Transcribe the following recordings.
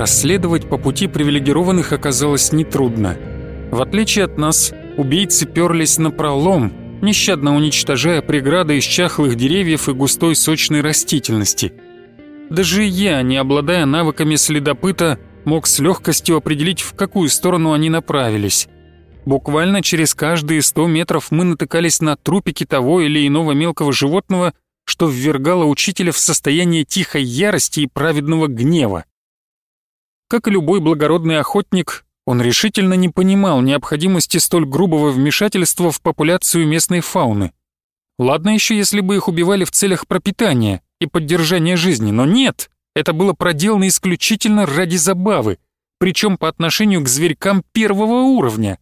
Расследовать по пути привилегированных оказалось нетрудно. В отличие от нас, убийцы перлись на пролом, нещадно уничтожая преграды из чахлых деревьев и густой сочной растительности. Даже я, не обладая навыками следопыта, мог с легкостью определить, в какую сторону они направились. Буквально через каждые сто метров мы натыкались на трупики того или иного мелкого животного, что ввергало учителя в состояние тихой ярости и праведного гнева. Как и любой благородный охотник, он решительно не понимал необходимости столь грубого вмешательства в популяцию местной фауны. Ладно еще, если бы их убивали в целях пропитания и поддержания жизни, но нет, это было проделано исключительно ради забавы, причем по отношению к зверькам первого уровня.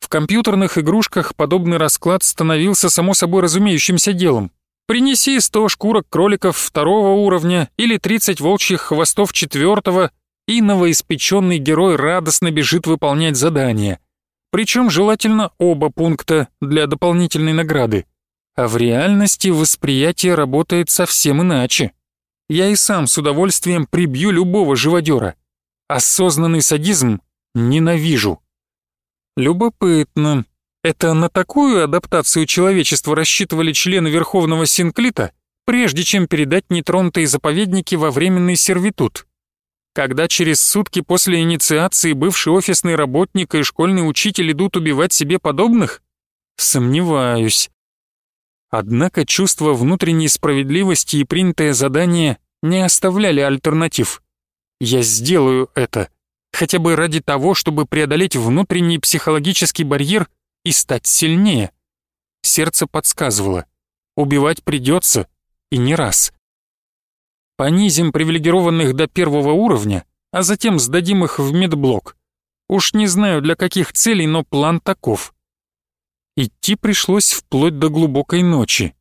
В компьютерных игрушках подобный расклад становился само собой разумеющимся делом. Принеси 100 шкурок кроликов второго уровня или 30 волчьих хвостов четвертого, и новоиспеченный герой радостно бежит выполнять задание. Причем желательно оба пункта для дополнительной награды. А в реальности восприятие работает совсем иначе. Я и сам с удовольствием прибью любого живодера. Осознанный садизм ненавижу. Любопытно. Это на такую адаптацию человечества рассчитывали члены Верховного Синклита, прежде чем передать нетронутые заповедники во временный сервитут? Когда через сутки после инициации бывший офисный работник и школьный учитель идут убивать себе подобных? Сомневаюсь. Однако чувство внутренней справедливости и принятое задание не оставляли альтернатив. Я сделаю это, хотя бы ради того, чтобы преодолеть внутренний психологический барьер и стать сильнее. Сердце подсказывало, убивать придется, и не раз. Понизим привилегированных до первого уровня, а затем сдадим их в медблок. Уж не знаю для каких целей, но план таков. Идти пришлось вплоть до глубокой ночи.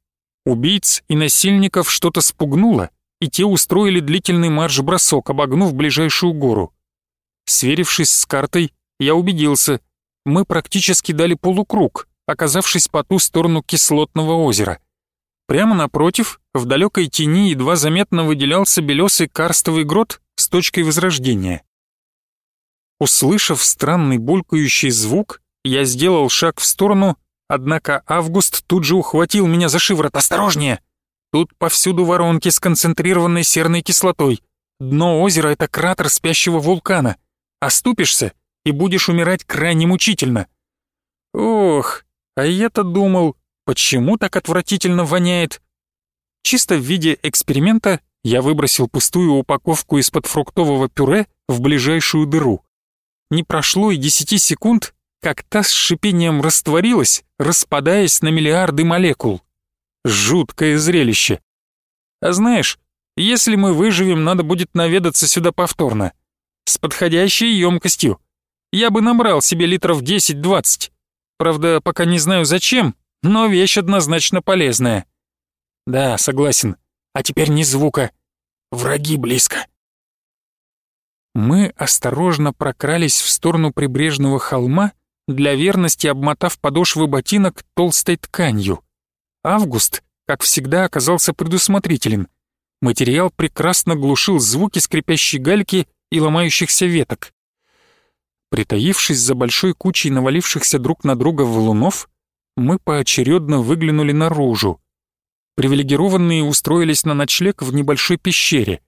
Убийц и насильников что-то спугнуло, и те устроили длительный марш-бросок, обогнув ближайшую гору. Сверившись с картой, я убедился, мы практически дали полукруг, оказавшись по ту сторону кислотного озера. Прямо напротив, в далекой тени едва заметно выделялся белесый карстовый грот с точкой возрождения. Услышав странный булькающий звук, я сделал шаг в сторону Однако Август тут же ухватил меня за шиворот. «Осторожнее! Тут повсюду воронки с концентрированной серной кислотой. Дно озера — это кратер спящего вулкана. Оступишься и будешь умирать крайне мучительно». Ох, а я-то думал, почему так отвратительно воняет? Чисто в виде эксперимента я выбросил пустую упаковку из-под фруктового пюре в ближайшую дыру. Не прошло и десяти секунд, как та с шипением растворилась, распадаясь на миллиарды молекул. Жуткое зрелище. А знаешь, если мы выживем, надо будет наведаться сюда повторно. С подходящей емкостью. Я бы набрал себе литров 10-20. Правда, пока не знаю зачем, но вещь однозначно полезная. Да, согласен. А теперь ни звука. Враги близко. Мы осторожно прокрались в сторону прибрежного холма, для верности обмотав подошвы ботинок толстой тканью. Август, как всегда, оказался предусмотрителен. Материал прекрасно глушил звуки скрипящей гальки и ломающихся веток. Притаившись за большой кучей навалившихся друг на друга валунов, мы поочередно выглянули наружу. Привилегированные устроились на ночлег в небольшой пещере.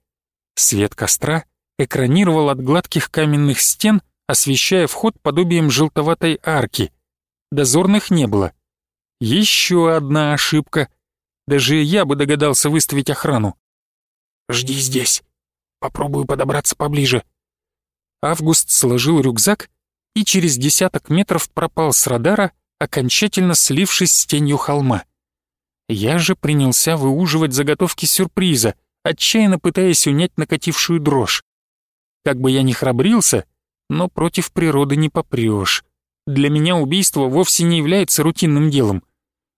Свет костра экранировал от гладких каменных стен освещая вход подобием желтоватой арки. Дозорных не было. Еще одна ошибка. Даже я бы догадался выставить охрану. «Жди здесь. Попробую подобраться поближе». Август сложил рюкзак и через десяток метров пропал с радара, окончательно слившись с тенью холма. Я же принялся выуживать заготовки сюрприза, отчаянно пытаясь унять накатившую дрожь. Как бы я ни храбрился, но против природы не попрешь. Для меня убийство вовсе не является рутинным делом.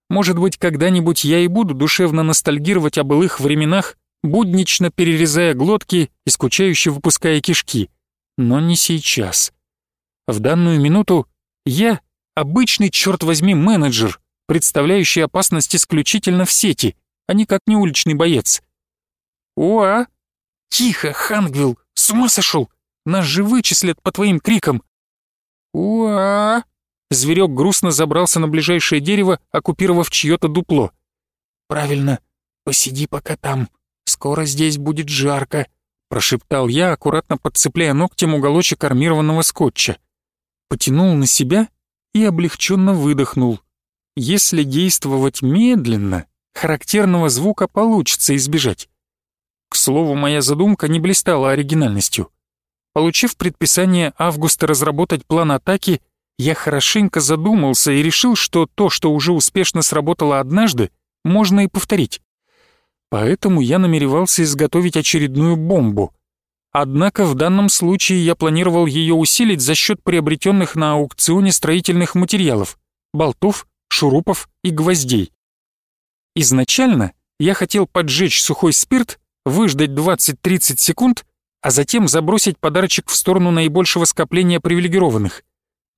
Может быть, когда-нибудь я и буду душевно ностальгировать о былых временах, буднично перерезая глотки и скучающе выпуская кишки. Но не сейчас. В данную минуту я обычный, черт возьми, менеджер, представляющий опасность исключительно в сети, а никак не уличный боец. «Уа!» «Тихо, Хангвилл, с ума сошел? Нас же вычислят по твоим крикам!» «Уа!» Зверек грустно забрался на ближайшее дерево, оккупировав чье-то дупло. «Правильно, посиди пока там. Скоро здесь будет жарко», — прошептал я, аккуратно подцепляя ногтем уголочек армированного скотча. Потянул на себя и облегченно выдохнул. Если действовать медленно, характерного звука получится избежать. К слову, моя задумка не блистала оригинальностью. Получив предписание Августа разработать план атаки, я хорошенько задумался и решил, что то, что уже успешно сработало однажды, можно и повторить. Поэтому я намеревался изготовить очередную бомбу. Однако в данном случае я планировал ее усилить за счет приобретенных на аукционе строительных материалов, болтов, шурупов и гвоздей. Изначально я хотел поджечь сухой спирт, выждать 20-30 секунд, а затем забросить подарочек в сторону наибольшего скопления привилегированных.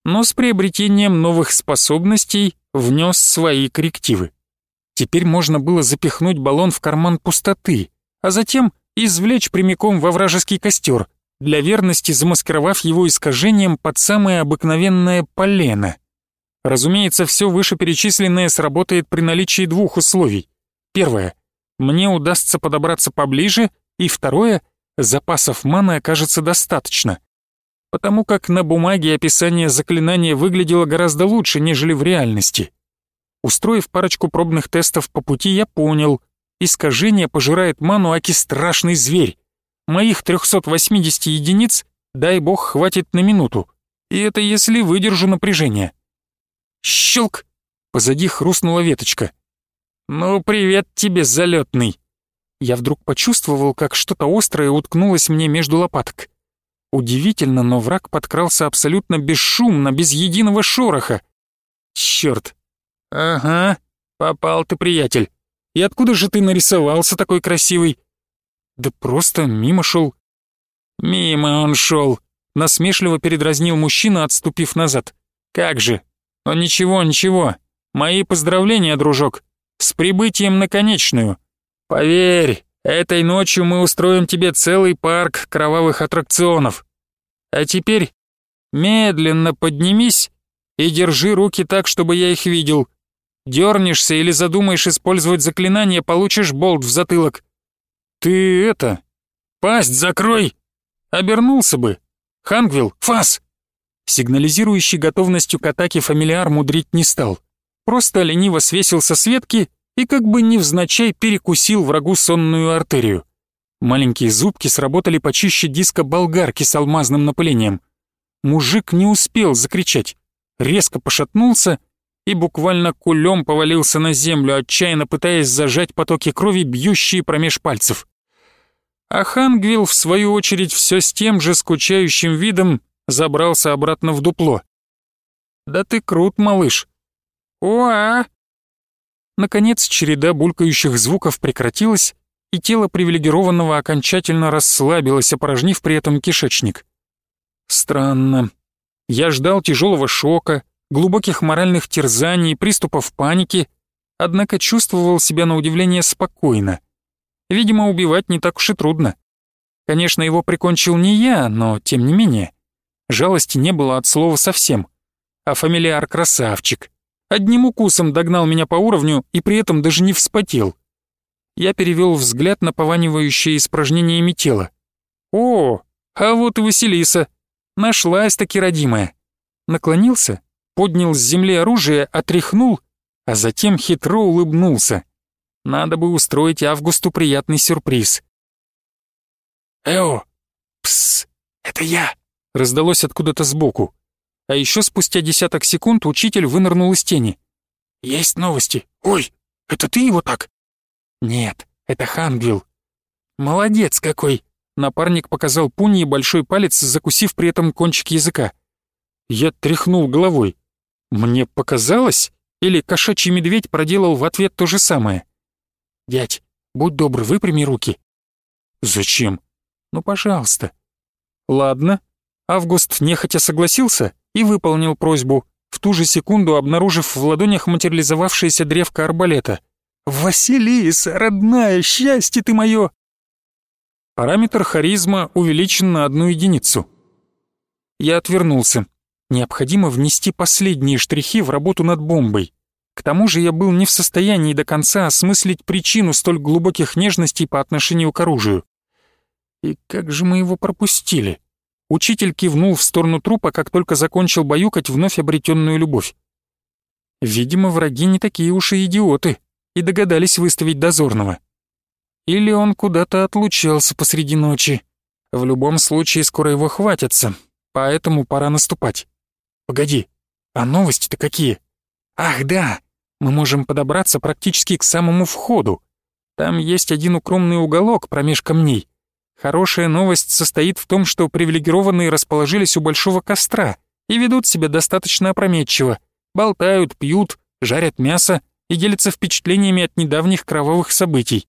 Но с приобретением новых способностей внес свои коррективы. Теперь можно было запихнуть баллон в карман пустоты, а затем извлечь прямиком во вражеский костер, для верности замаскировав его искажением под самое обыкновенное полено. Разумеется, все вышеперечисленное сработает при наличии двух условий. Первое. Мне удастся подобраться поближе, и второе. Запасов маны окажется достаточно. Потому как на бумаге описание заклинания выглядело гораздо лучше, нежели в реальности. Устроив парочку пробных тестов по пути, я понял, искажение пожирает ману аки страшный зверь. Моих 380 единиц, дай бог, хватит на минуту. И это если выдержу напряжение. Щелк! Позади хрустнула веточка. «Ну, привет тебе, залетный!» Я вдруг почувствовал, как что-то острое уткнулось мне между лопаток. Удивительно, но враг подкрался абсолютно бесшумно, без единого шороха. Черт, «Ага, попал ты, приятель. И откуда же ты нарисовался такой красивый?» «Да просто мимо шел». «Мимо он шел», — насмешливо передразнил мужчина, отступив назад. «Как же? Но ничего, ничего. Мои поздравления, дружок. С прибытием на конечную. Поверь, этой ночью мы устроим тебе целый парк кровавых аттракционов. А теперь медленно поднимись и держи руки так, чтобы я их видел. Дернешься или задумаешь использовать заклинание, получишь болт в затылок. Ты это... Пасть закрой! Обернулся бы. Хангвилл, фас! Сигнализирующий готовностью к атаке фамилиар мудрить не стал. Просто лениво свесился с ветки и как бы невзначай перекусил врагу сонную артерию. Маленькие зубки сработали почище диска болгарки с алмазным напылением. Мужик не успел закричать. Резко пошатнулся и буквально кулем повалился на землю, отчаянно пытаясь зажать потоки крови, бьющие промеж пальцев. А Хангвилл, в свою очередь, все с тем же скучающим видом забрался обратно в дупло. «Да ты крут, малыш!» «Уа!» Наконец, череда булькающих звуков прекратилась, и тело привилегированного окончательно расслабилось, опорожнив при этом кишечник. Странно. Я ждал тяжелого шока, глубоких моральных терзаний, приступов паники, однако чувствовал себя на удивление спокойно. Видимо, убивать не так уж и трудно. Конечно, его прикончил не я, но тем не менее. Жалости не было от слова совсем. А фамилиар красавчик. Одним укусом догнал меня по уровню и при этом даже не вспотел. Я перевел взгляд на пованивающее испражнениями тело. «О, а вот и Василиса! Нашлась-таки родимая!» Наклонился поднял с земли оружие, отряхнул, а затем хитро улыбнулся. Надо бы устроить Августу приятный сюрприз. «Эо! Пс! Это я!» — раздалось откуда-то сбоку. А еще спустя десяток секунд учитель вынырнул из тени. «Есть новости. Ой, это ты его так?» «Нет, это Хангвилл». «Молодец какой!» Напарник показал Пуни большой палец, закусив при этом кончик языка. Я тряхнул головой. Мне показалось, или кошачий медведь проделал в ответ то же самое? «Дядь, будь добр, выпрями руки». «Зачем?» «Ну, пожалуйста». «Ладно». Август нехотя согласился и выполнил просьбу, в ту же секунду обнаружив в ладонях материализовавшееся древко арбалета. «Василиса, родная, счастье ты мое!» Параметр харизма увеличен на одну единицу. Я отвернулся. Необходимо внести последние штрихи в работу над бомбой. К тому же я был не в состоянии до конца осмыслить причину столь глубоких нежностей по отношению к оружию. И как же мы его пропустили? Учитель кивнул в сторону трупа, как только закончил баюкать вновь обретенную любовь. Видимо, враги не такие уж и идиоты и догадались выставить дозорного. Или он куда-то отлучался посреди ночи. В любом случае скоро его хватятся, поэтому пора наступать. Погоди, а новости-то какие? Ах, да, мы можем подобраться практически к самому входу. Там есть один укромный уголок промеж камней. Хорошая новость состоит в том, что привилегированные расположились у большого костра и ведут себя достаточно опрометчиво. Болтают, пьют, жарят мясо и делятся впечатлениями от недавних кровавых событий.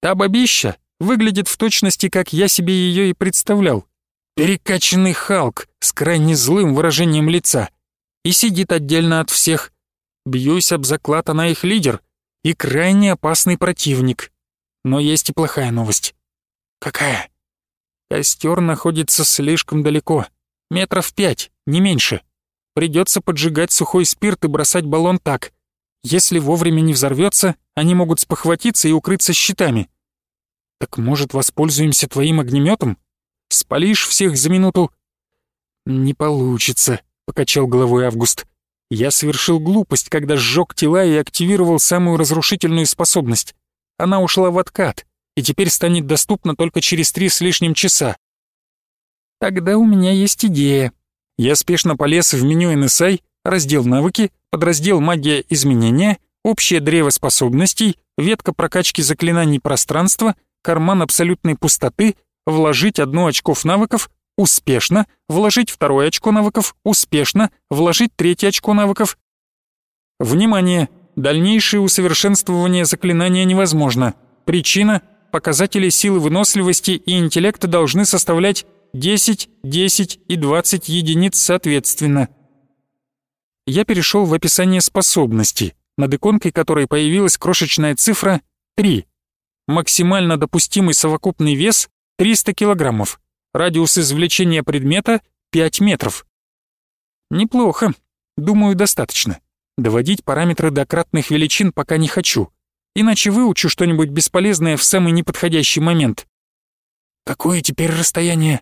Та бабища выглядит в точности, как я себе ее и представлял. Перекачанный Халк с крайне злым выражением лица. И сидит отдельно от всех. Бьюсь об заклад, она их лидер и крайне опасный противник. Но есть и плохая новость. «Какая?» «Костер находится слишком далеко. Метров пять, не меньше. Придется поджигать сухой спирт и бросать баллон так. Если вовремя не взорвется, они могут спохватиться и укрыться щитами. Так может, воспользуемся твоим огнеметом? Спалишь всех за минуту?» «Не получится», — покачал головой Август. «Я совершил глупость, когда сжег тела и активировал самую разрушительную способность. Она ушла в откат и теперь станет доступна только через три с лишним часа. Тогда у меня есть идея. Я спешно полез в меню NSI, раздел «Навыки», подраздел «Магия изменения», «Общее древо способностей», ветка прокачки заклинаний пространства, карман абсолютной пустоты, вложить одно очков навыков, успешно, вложить второе очко навыков, успешно, вложить третье очко навыков. Внимание! Дальнейшее усовершенствование заклинания невозможно. Причина показатели силы выносливости и интеллекта должны составлять 10, 10 и 20 единиц соответственно. Я перешел в описание способности, над иконкой которой появилась крошечная цифра 3. Максимально допустимый совокупный вес 300 килограммов. Радиус извлечения предмета 5 метров. Неплохо. Думаю, достаточно. Доводить параметры до кратных величин пока не хочу иначе выучу что-нибудь бесполезное в самый неподходящий момент. Какое теперь расстояние?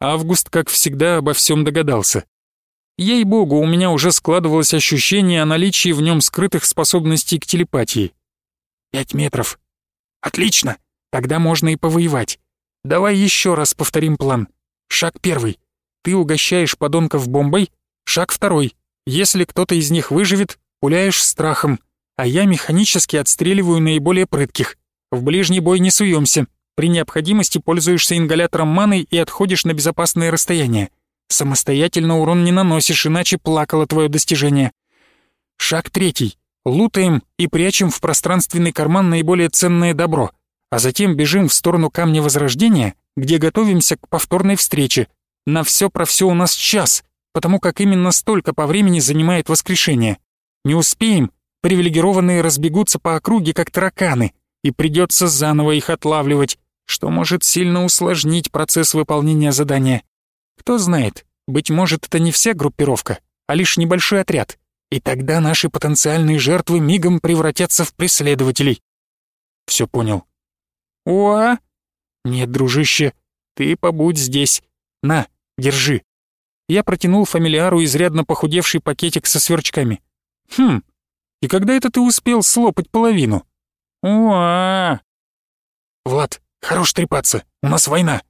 Август, как всегда, обо всем догадался. Ей-богу, у меня уже складывалось ощущение о наличии в нем скрытых способностей к телепатии. Пять метров. Отлично, тогда можно и повоевать. Давай еще раз повторим план. Шаг первый. Ты угощаешь подонков бомбой. Шаг второй. Если кто-то из них выживет, пуляешь страхом а я механически отстреливаю наиболее прытких. В ближний бой не суемся. При необходимости пользуешься ингалятором маны и отходишь на безопасное расстояние. Самостоятельно урон не наносишь, иначе плакало твое достижение. Шаг третий. Лутаем и прячем в пространственный карман наиболее ценное добро, а затем бежим в сторону Камня Возрождения, где готовимся к повторной встрече. На все про все у нас час, потому как именно столько по времени занимает воскрешение. Не успеем, привилегированные разбегутся по округе, как тараканы, и придется заново их отлавливать, что может сильно усложнить процесс выполнения задания. Кто знает, быть может, это не вся группировка, а лишь небольшой отряд, и тогда наши потенциальные жертвы мигом превратятся в преследователей. Все понял. Уа? Нет, дружище, ты побудь здесь. На, держи. Я протянул фамилиару изрядно похудевший пакетик со сверчками. Хм, и когда это ты успел слопать половину? Уа! Влад, хорош трепаться, у нас война.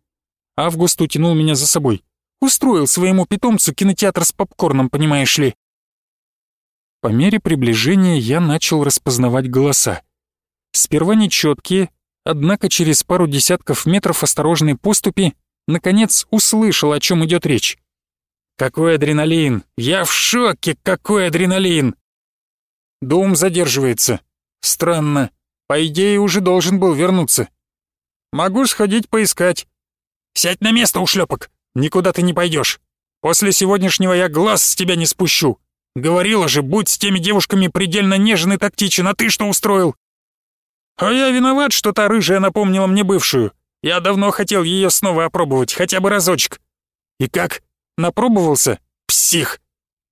Август утянул меня за собой. Устроил своему питомцу кинотеатр с попкорном, понимаешь ли. По мере приближения я начал распознавать голоса. Сперва нечеткие, однако через пару десятков метров осторожной поступи наконец услышал, о чем идет речь. «Какой адреналин! Я в шоке, какой адреналин!» Дом задерживается. Странно. По идее, уже должен был вернуться. Могу сходить поискать. Сядь на место, ушлепок. Никуда ты не пойдешь. После сегодняшнего я глаз с тебя не спущу. Говорила же, будь с теми девушками предельно нежен и тактичен, а ты что устроил? А я виноват, что та рыжая напомнила мне бывшую. Я давно хотел ее снова опробовать, хотя бы разочек. И как? Напробовался? Псих.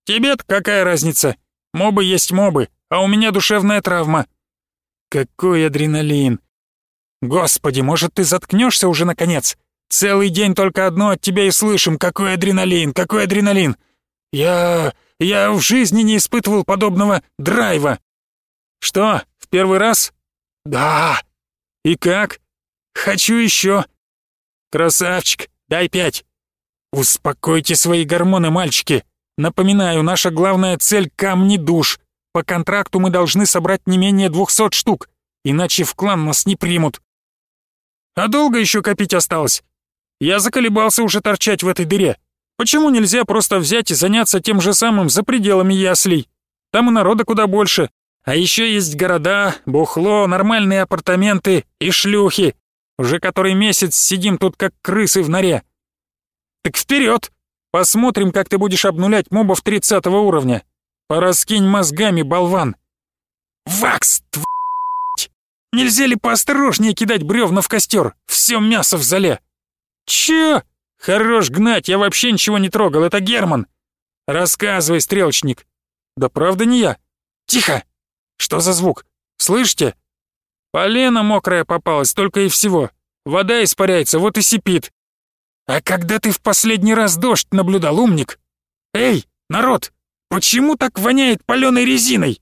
Тебе-то какая разница? Мобы есть мобы, а у меня душевная травма. Какой адреналин. Господи, может, ты заткнешься уже наконец? Целый день только одно от тебя и слышим. Какой адреналин, какой адреналин. Я... я в жизни не испытывал подобного драйва. Что, в первый раз? Да. И как? Хочу еще. Красавчик, дай пять. Успокойте свои гормоны, мальчики. Напоминаю, наша главная цель — камни душ. По контракту мы должны собрать не менее двухсот штук, иначе в клан нас не примут. А долго еще копить осталось? Я заколебался уже торчать в этой дыре. Почему нельзя просто взять и заняться тем же самым за пределами яслей? Там и народа куда больше. А еще есть города, бухло, нормальные апартаменты и шлюхи. Уже который месяц сидим тут как крысы в норе. Так вперед! Посмотрим, как ты будешь обнулять мобов 30 уровня. Пораскинь мозгами, болван. Вакс, твать! Нельзя ли поосторожнее кидать бревна в костер? Все мясо в зале. Че? Хорош гнать, я вообще ничего не трогал, это Герман. Рассказывай, стрелочник. Да правда не я. Тихо! Что за звук? Слышите? Полено мокрая попалась, только и всего. Вода испаряется, вот и сипит. А когда ты в последний раз дождь наблюдал, умник? Эй, народ, почему так воняет паленой резиной?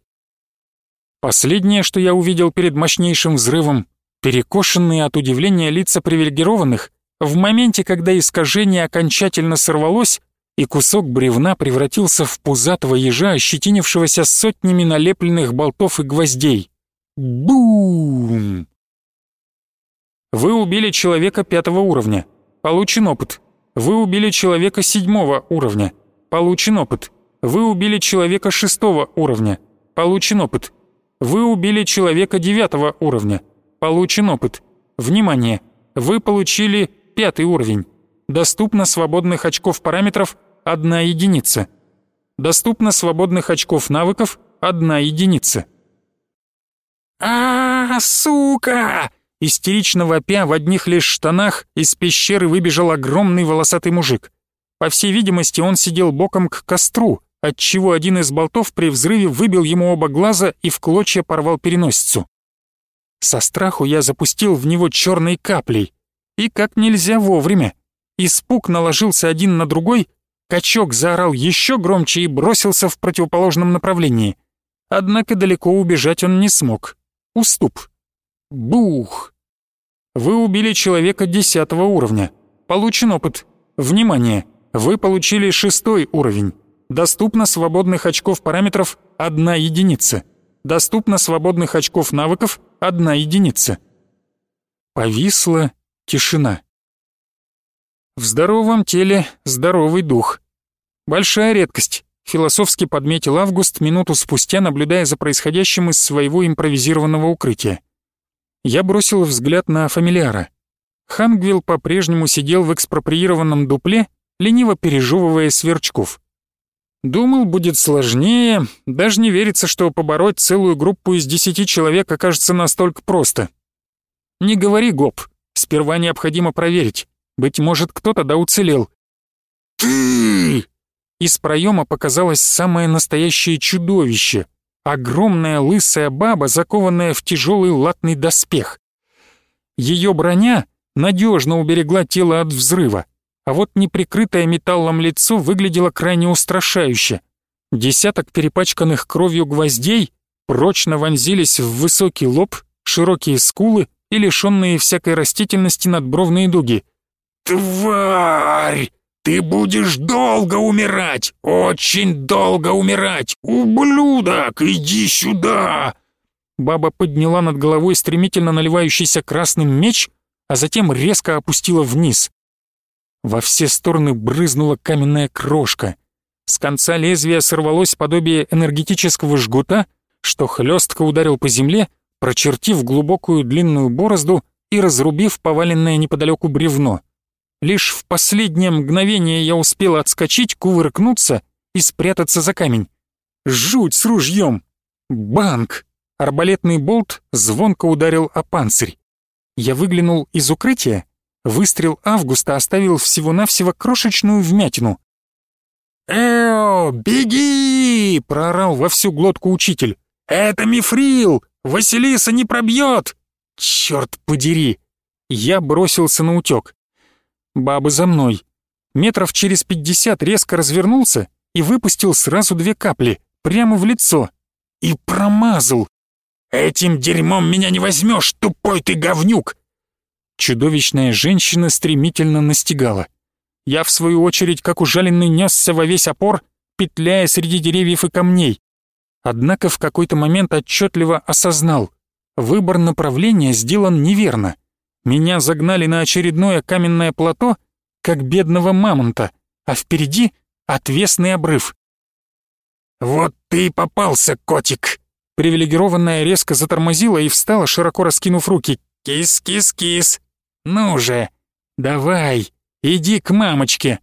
Последнее, что я увидел перед мощнейшим взрывом, перекошенные от удивления лица привилегированных, в моменте, когда искажение окончательно сорвалось, и кусок бревна превратился в пузатого ежа, ощетинившегося сотнями налепленных болтов и гвоздей. Бум! Вы убили человека пятого уровня. Получен опыт. Вы убили человека седьмого уровня. Получен опыт. Вы убили человека шестого уровня. Получен опыт. Вы убили человека девятого уровня. Получен опыт. Внимание! Вы получили пятый уровень. Доступно свободных очков параметров – одна единица. Доступно свободных очков навыков – одна единица. а, -а, -а сука!» Истерично вопя в одних лишь штанах из пещеры выбежал огромный волосатый мужик. По всей видимости, он сидел боком к костру, отчего один из болтов при взрыве выбил ему оба глаза и в клочья порвал переносицу. Со страху я запустил в него черной каплей, и как нельзя вовремя. Испуг наложился один на другой, качок заорал еще громче и бросился в противоположном направлении. Однако далеко убежать он не смог. Уступ. Бух! Вы убили человека десятого уровня. Получен опыт. Внимание! Вы получили шестой уровень. Доступно свободных очков параметров – одна единица. Доступно свободных очков навыков – одна единица. Повисла Тишина. В здоровом теле здоровый дух. Большая редкость, философски подметил Август минуту спустя, наблюдая за происходящим из своего импровизированного укрытия. Я бросил взгляд на фамилиара. Хангвилл по-прежнему сидел в экспроприированном дупле, лениво пережевывая сверчков. Думал, будет сложнее, даже не верится, что побороть целую группу из десяти человек окажется настолько просто. Не говори, гоп, Сперва необходимо проверить. Быть может, кто-то да уцелел. «Ты!» Из проема показалось самое настоящее чудовище. Огромная лысая баба, закованная в тяжелый латный доспех. Ее броня надежно уберегла тело от взрыва, а вот неприкрытое металлом лицо выглядело крайне устрашающе. Десяток перепачканных кровью гвоздей прочно вонзились в высокий лоб, широкие скулы и лишенные всякой растительности надбровные дуги. «Тварь! Ты будешь долго умирать! Очень долго умирать! Ублюдок, иди сюда!» Баба подняла над головой стремительно наливающийся красным меч, а затем резко опустила вниз. Во все стороны брызнула каменная крошка. С конца лезвия сорвалось подобие энергетического жгута, что хлестко ударил по земле, прочертив глубокую длинную борозду и разрубив поваленное неподалеку бревно. Лишь в последнее мгновение я успел отскочить, кувыркнуться и спрятаться за камень. Жуть с ружьем! Банк! Арбалетный болт звонко ударил о панцирь. Я выглянул из укрытия Выстрел Августа оставил всего-навсего крошечную вмятину. «Эо, беги!» — проорал во всю глотку учитель. «Это мифрил! Василиса не пробьет!» «Черт подери!» Я бросился на утек. Баба за мной. Метров через пятьдесят резко развернулся и выпустил сразу две капли, прямо в лицо. И промазал. «Этим дерьмом меня не возьмешь, тупой ты говнюк!» Чудовищная женщина стремительно настигала. Я, в свою очередь, как ужаленный, несся во весь опор, петляя среди деревьев и камней. Однако в какой-то момент отчетливо осознал. Выбор направления сделан неверно. Меня загнали на очередное каменное плато, как бедного мамонта, а впереди отвесный обрыв. «Вот ты и попался, котик!» Привилегированная резко затормозила и встала, широко раскинув руки. «Кис-кис-кис! Ну же, давай, Иди к мамочке.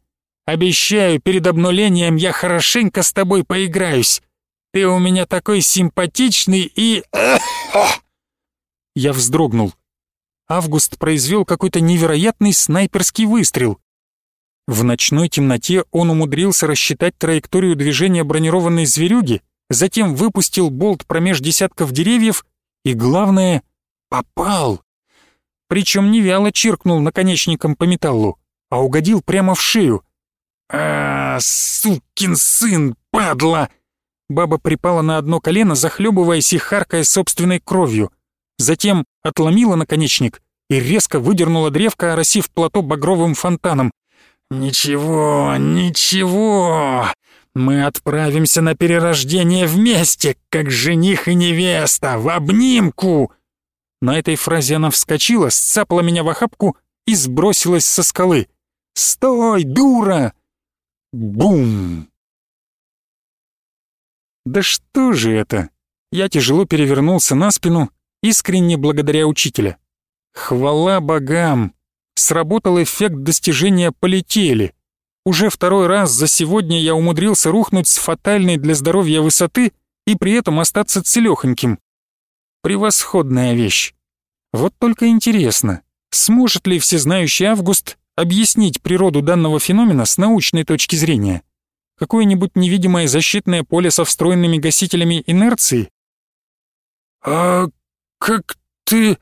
Обещаю, перед обнулением я хорошенько с тобой поиграюсь. Ты у меня такой симпатичный и... Я вздрогнул. Август произвел какой-то невероятный снайперский выстрел. В ночной темноте он умудрился рассчитать траекторию движения бронированной зверюги, затем выпустил болт промеж десятков деревьев и, главное, попал. Причем не вяло чиркнул наконечником по металлу а угодил прямо в шею. а, сукин сын, падла!» Баба припала на одно колено, захлебываясь и харкая собственной кровью. Затем отломила наконечник и резко выдернула древко, оросив плато багровым фонтаном. «Ничего, ничего! Мы отправимся на перерождение вместе, как жених и невеста, в обнимку!» На этой фразе она вскочила, сцапала меня в охапку и сбросилась со скалы. «Стой, дура!» Бум! Да что же это? Я тяжело перевернулся на спину, искренне благодаря учителя. Хвала богам! Сработал эффект достижения «полетели». Уже второй раз за сегодня я умудрился рухнуть с фатальной для здоровья высоты и при этом остаться целёхоньким. Превосходная вещь. Вот только интересно, сможет ли всезнающий Август объяснить природу данного феномена с научной точки зрения? Какое-нибудь невидимое защитное поле со встроенными гасителями инерции? «А как ты...»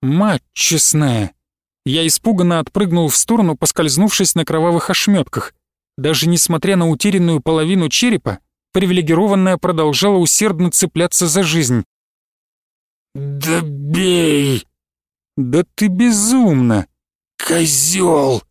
«Мать честная!» Я испуганно отпрыгнул в сторону, поскользнувшись на кровавых ошметках. Даже несмотря на утерянную половину черепа, привилегированная продолжала усердно цепляться за жизнь. «Да бей!» «Да ты безумно!» «Козёл!»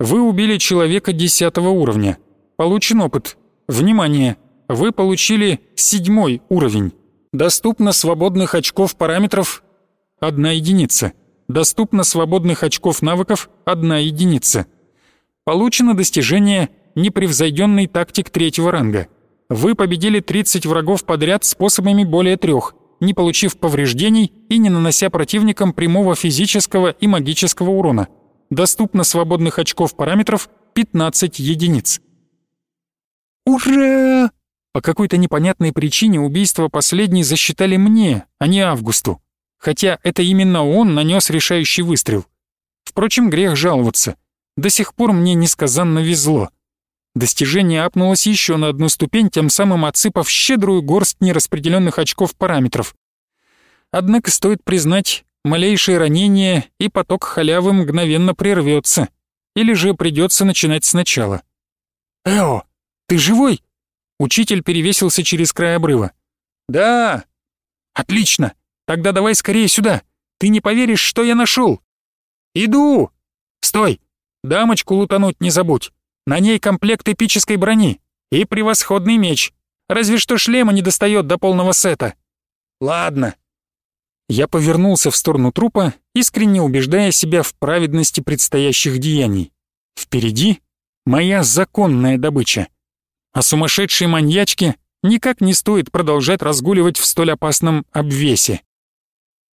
Вы убили человека десятого уровня. Получен опыт. Внимание! Вы получили седьмой уровень. Доступно свободных очков параметров – одна единица. Доступно свободных очков навыков – одна единица. Получено достижение «Непревзойденный тактик третьего ранга». Вы победили 30 врагов подряд способами более трех – не получив повреждений и не нанося противникам прямого физического и магического урона. Доступно свободных очков параметров 15 единиц. Ура! По какой-то непонятной причине убийство последней засчитали мне, а не Августу. Хотя это именно он нанес решающий выстрел. Впрочем, грех жаловаться. До сих пор мне несказанно везло. Достижение апнулось еще на одну ступень, тем самым отсыпав щедрую горсть нераспределенных очков параметров. Однако стоит признать, малейшее ранение и поток халявы мгновенно прервется, или же придется начинать сначала. «Эо, ты живой?» Учитель перевесился через край обрыва. «Да!» «Отлично! Тогда давай скорее сюда! Ты не поверишь, что я нашел!» «Иду!» «Стой! Дамочку лутануть не забудь!» На ней комплект эпической брони и превосходный меч. Разве что шлема не достает до полного сета. Ладно. Я повернулся в сторону трупа, искренне убеждая себя в праведности предстоящих деяний. Впереди моя законная добыча. А сумасшедшей маньячке никак не стоит продолжать разгуливать в столь опасном обвесе.